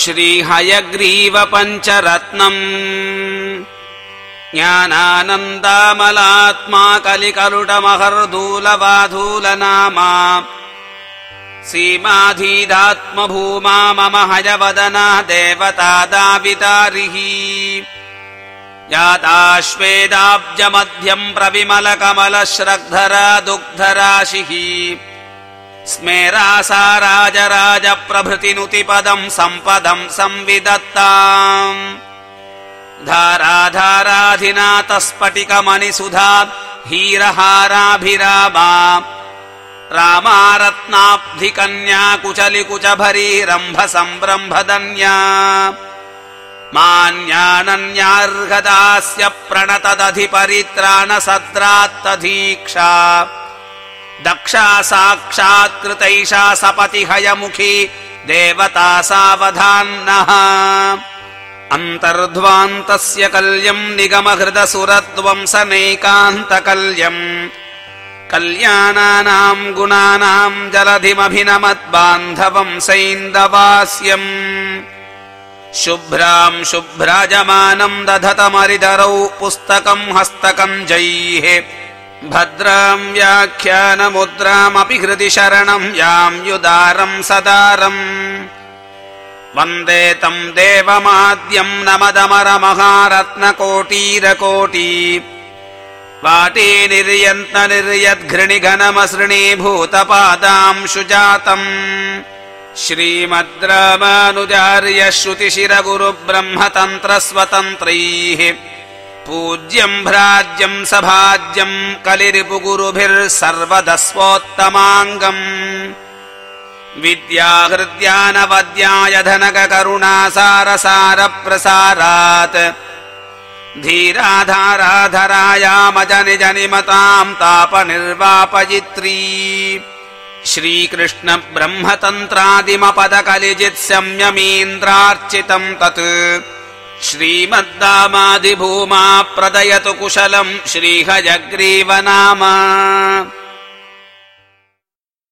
श्रीहयग्रीव पञ्चरत्नम् ज्ञानानन्दामलात्मा कलिकलुटमहर्दूलवाधूलनामा सीमाधीदात्मभूमा मम हयवदना देवता दावितारिः याताश्वेदाब्जमध्यम् प्रविमलकमलश्रद्धरा दुग्धराशिः स्मेरासा राजराजप्रभृतिनुतिपदम् सम्पदम् संविदत्ताम्। धाराधाराधिनाथस्फटिकमणिसुधा हीरहाराभिरामा। रामारत्नाब्धिकन्या कुचलिकुचभरीरम्भ सम्ब्रह्मदन्या मान्यानन्यार्हदास्य प्रणतदधिपरित्राणसद्रात्तधीक्षा दक्षा साक्षात्कृतैषा सपतिहयमुखी देवता सावधान्नः। अन्तर्ध्वान्तस्य कल्यम् निगमहृदसुरध्वंसनैकान्तकल्यम् कल्याणानाम् गुणानाम् जलधिमभिनमद्बान्धवम् सैन्दवास्यम्। शुभ्राम् शुभ्राजमानम् दधतमरिधरौ पुस्तकम् हस्तकम् जैः भद्राम् व्याख्यानमुद्रामपि हृदि शरणम् याम् युदारम् सदारम्। वन्दे तम् देवमाद्यम् नमदमरमहारत्नकोटीरकोटी। वाटी श्रीमद् रामानुजार्य श्रुतिशिरगुरुब्रह्मतन्त्रस्वतन्त्रैः पूज्यम् भ्राज्यम् सभाज्यम् कलिरिपुगुरुभिः सर्वदस्वोत्तमाङ्गम् विद्याहृद्यानवद्याय धनकरुणासारसारप्रसारात् धीराधाराधरायामजनिजनिमताम् तापनिर्वापयित्री। श्रीकृष्ण तत् श्रीमद्दामादिभूमा प्रदयतु कुशलम् श्रीहयग्रीव नाम